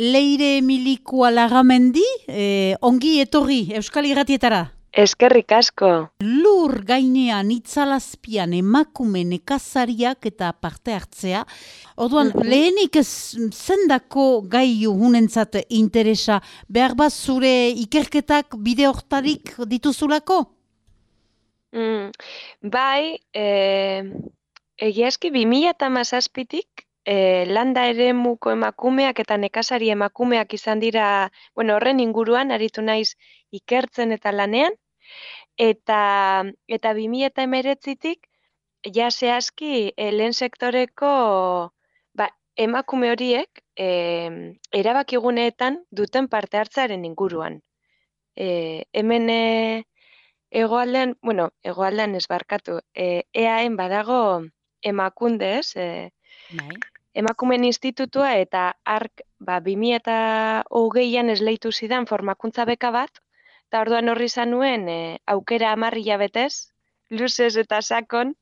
Leire Emilikua Lagamendi, eh, ongi etorri Euskal Irratietara. Eskerrik asko. Lur gainean itzalazpian emakume nekazariak eta parte hartzea. Oduan, mm lehenik zendako gai hunentzat interesa, behar bat zure ikerketak bide hortarik dituzulako? Mm, bai, e, egiazki, 2000 eta mazazpitik, e, landa ere muko emakumeak eta nekazari emakumeak izan dira, bueno, horren inguruan, aritu naiz ikertzen eta lanean, eta, eta 2000 eta emeretzitik, ja zehazki, e, lehen sektoreko ba, emakume horiek e, erabakiguneetan duten parte hartzaren inguruan. E, hemen e, egoaldean, bueno, egoaldean ez barkatu, e, eaen badago emakunde ez, e, Bai. Emakumen institutua eta ark ba, 2000 eta hogeian esleitu zidan formakuntza beka bat, eta orduan horri zanuen e, aukera amarri betez, luzez eta sakon,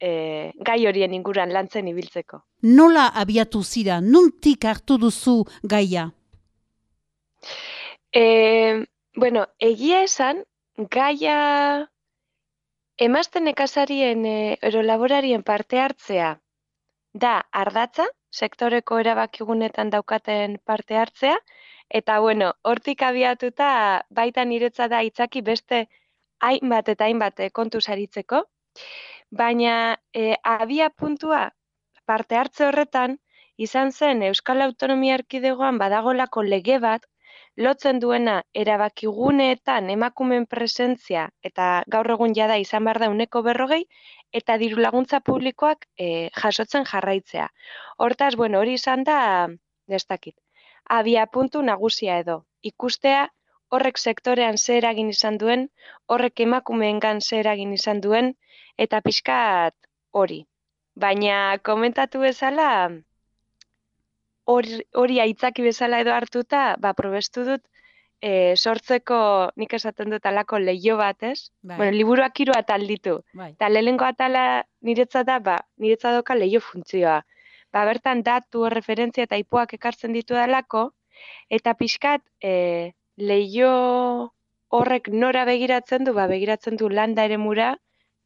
e, gai horien inguran lantzen ibiltzeko. Nola abiatu zira, nuntik hartu duzu gaia? E, bueno, egia esan, gaia emazten ekazarien, e, erolaborarien parte hartzea, da ardatza, sektoreko erabakigunetan daukaten parte hartzea, eta bueno, hortik abiatuta baita niretza da itzaki beste hainbat eta hainbat eh, kontu saritzeko, baina e, abia puntua parte hartze horretan, izan zen Euskal Autonomia Erkidegoan badagolako lege bat, lotzen duena erabakiguneetan emakumen presentzia eta gaur egun jada izan behar da uneko berrogei, eta diru laguntza publikoak e, jasotzen jarraitzea. Hortaz, bueno, hori izan da, destakit, abia puntu nagusia edo. Ikustea horrek sektorean zer eragin izan duen, horrek emakumeengan zer eragin izan duen, eta pixkat hori. Baina komentatu bezala, hori, hori aitzaki bezala edo hartuta, ba, probestu dut, e, sortzeko nik esaten dut alako leio bat, ez? Bai. Bueno, liburuak hiru atal ditu. Bai. Ta lehengo atala niretza da, ba, niretza doka leio funtzioa. Ba, bertan datu, referentzia eta ipuak ekartzen ditu dalako, eta pixkat e, leio horrek nora begiratzen du, ba, begiratzen du landa ere mura,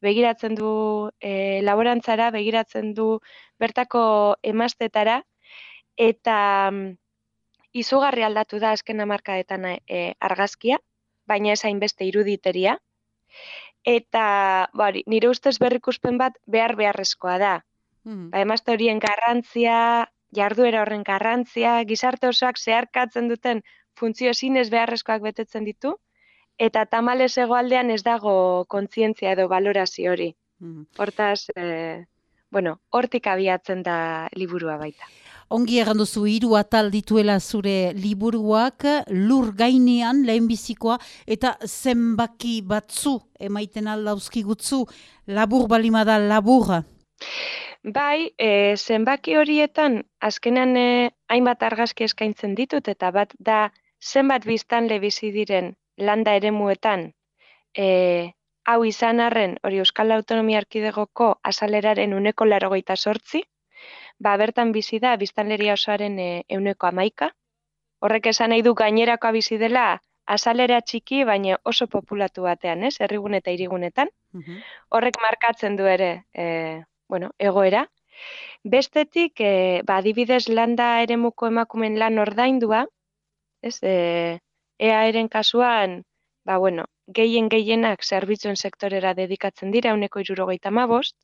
begiratzen du e, laborantzara, begiratzen du bertako emaztetara, eta izugarri aldatu da azken hamarkadetan e, argazkia, baina ez hainbeste iruditeria. Eta, bari, nire ustez berrikuspen bat behar beharrezkoa da. Mm. Ba, emazte horien garrantzia, jarduera horren garrantzia, gizarte osoak zeharkatzen duten funtzio zinez beharrezkoak betetzen ditu, eta tamales egoaldean ez dago kontzientzia edo valorazio hori. Mm. Hortaz, e, bueno, hortik abiatzen da liburua baita. Ongi egan duzu hiru atal dituela zure liburuak lur gainean lehenbizikoa eta zenbaki batzu emaiten aldauzki gutzu labur balimada labur. Bai, e, zenbaki horietan azkenan e, hainbat argazki eskaintzen ditut eta bat da zenbat biztan lebizi diren landa eremuetan e, hau izan arren hori Euskal Autonomia Arkidegoko azaleraren uneko larogeita sortzi, ba, bertan bizi da biztanleria osoaren e, euneko amaika. Horrek esan nahi du gainerakoa bizi dela azalera txiki, baina oso populatu batean, ez? Herrigun eta irigunetan. Horrek markatzen du ere, e, bueno, egoera. Bestetik, e, ba, adibidez landa eremuko emakumen lan ordaindua, ez? E, ea kasuan, ba, bueno, gehien gehienak zerbitzuen sektorera dedikatzen dira, uneko irurogeita mabost,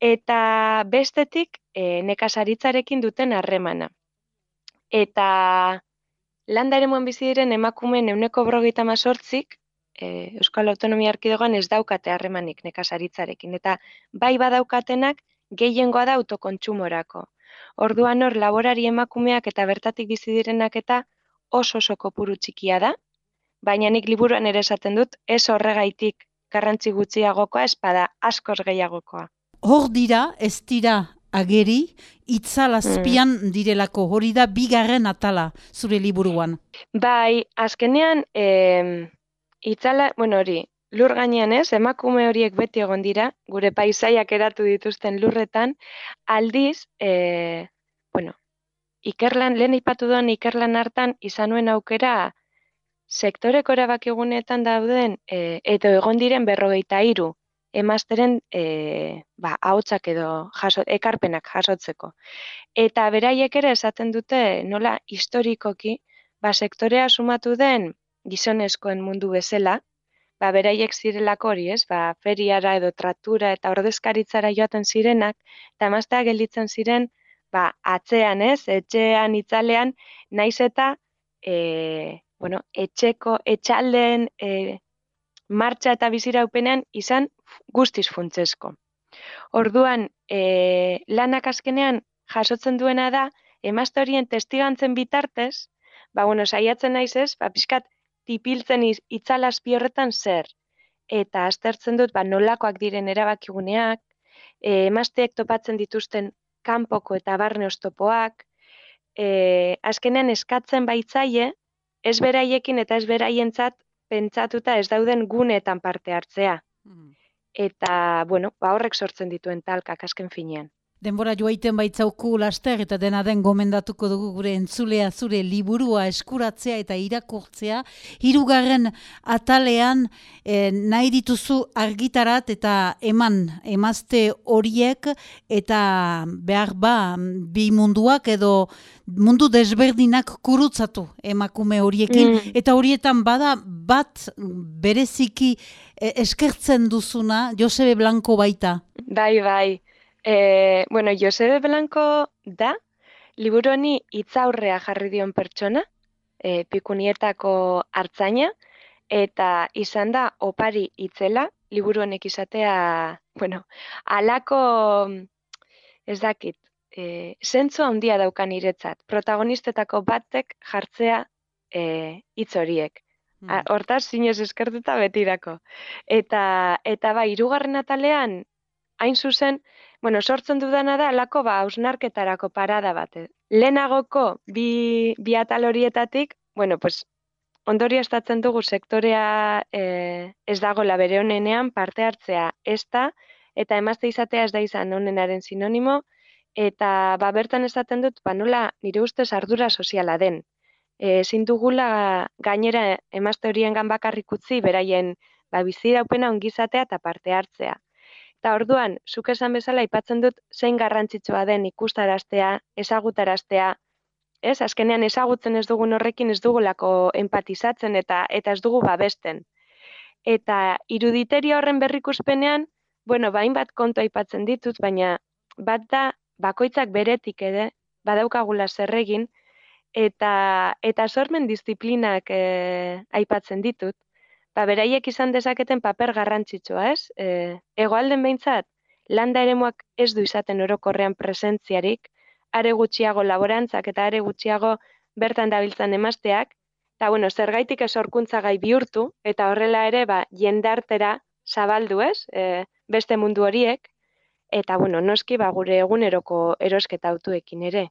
eta bestetik e, nekazaritzarekin duten harremana. Eta landa ere bizi diren emakumeen euneko brogeita mazortzik, e, Euskal Autonomia Arkidogan ez daukate harremanik nekazaritzarekin. Eta bai badaukatenak gehiengoa da autokontsumorako. Orduan hor laborari emakumeak eta bertatik bizi direnak eta oso oso kopuru txikia da, baina nik liburuan ere esaten dut ez horregaitik garrantzi gutxiagokoa espada askoz gehiagokoa hor dira, ez dira ageri, itzalazpian mm. direlako, hori da bigarren atala zure liburuan. Bai, azkenean, e, itzala, bueno hori, lur gainean ez, emakume horiek beti egon dira, gure paisaiak eratu dituzten lurretan, aldiz, e, bueno, ikerlan, lehen ipatu duen ikerlan hartan izan nuen aukera sektoreko erabakigunetan dauden e, edo egon diren berrogeita hiru emazteren e, ba, hautsak edo jaso, ekarpenak jasotzeko. Eta beraiek ere esaten dute nola historikoki ba, sektorea sumatu den gizonezkoen mundu bezala, ba, beraiek zirelako hori, ez? Ba, feriara edo tratura eta ordezkaritzara joaten zirenak, eta emaztea gelditzen ziren ba, atzean, ez? Etxean, itzalean, naiz eta e, bueno, etxeko, etxaldeen e, martxa eta biziraupenean izan guztiz funtzesko. Orduan, e, lanak azkenean jasotzen duena da, emazte horien testigantzen bitartez, ba, bueno, saiatzen naiz ez, ba, pixkat, tipiltzen itzalazpi horretan zer. Eta aztertzen dut, ba, nolakoak diren erabakiguneak, e, emazteek topatzen dituzten kanpoko eta barne oztopoak, e, azkenean eskatzen baitzaie, ez beraiekin eta ez beraientzat pentsatuta ez dauden guneetan parte hartzea. Mm. Eta, bueno, ba horrek sortzen dituen talkak azken finean. Denbora joaiten baitzauku laster eta dena den gomendatuko dugu gure entzulea zure liburua eskuratzea eta irakurtzea. Hirugarren atalean e, nahi dituzu argitarat eta eman emazte horiek eta behar ba bi munduak edo mundu desberdinak kurutzatu emakume horiekin. Mm. Eta horietan bada bat bereziki e, eskertzen duzuna Josebe Blanco baita. Bai, bai. E, bueno, Josebe Blanco da, liburu honi itzaurrea jarri dion pertsona, e, pikunietako hartzaina, eta izan da opari itzela, liburu honek izatea, bueno, alako, ez dakit, e, zentzu handia daukan iretzat, protagonistetako batek jartzea e, hitz horiek. Hmm. Hortaz, zinez eskertuta betirako. Eta, eta ba, irugarren atalean, hain zuzen, bueno, sortzen dudana da, lako ba, ausnarketarako parada bat. Lehenagoko bi, bi atal horietatik, bueno, pues, ondorio estatzen dugu sektorea e, ez dago bere honenean parte hartzea ez da, eta emazte izatea ez da izan honenaren sinonimo, eta ba, bertan esaten dut, ba, nola nire ustez ardura soziala den. Ezin dugula gainera emazte horien bakarrik utzi, beraien ba, bizi daupena ongizatea eta parte hartzea. Eta orduan, zuk esan bezala aipatzen dut zein garrantzitsua den ikustaraztea, ezagutaraztea, ez? Azkenean ezagutzen ez dugun horrekin ez dugulako empatizatzen eta eta ez dugu babesten. Eta iruditeria horren berrikuspenean, bueno, bain bat kontu aipatzen ditut, baina bat da bakoitzak beretik ere badaukagula zerregin eta eta sormen disiplinak eh, aipatzen ditut ba, beraiek izan dezaketen paper garrantzitsua, ez? E, egoalden behintzat, landa eremuak ez du izaten orokorrean presentziarik, are gutxiago laborantzak eta are gutxiago bertan dabiltzan emazteak, eta bueno, zergaitik esorkuntza gai bihurtu, eta horrela ere, ba, jendartera zabaldu, ez? E, beste mundu horiek, eta bueno, noski, ba, gure eguneroko erosketa autuekin ere,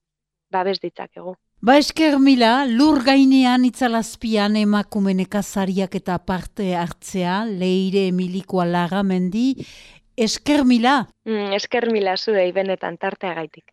babes ditzakegu. Ba esker mila, lur gainean itzalazpian emakumeneka zariak eta parte hartzea, leire emilikoa lagamendi, esker mila. Mm, esker mila zuei benetan tartea gaitik.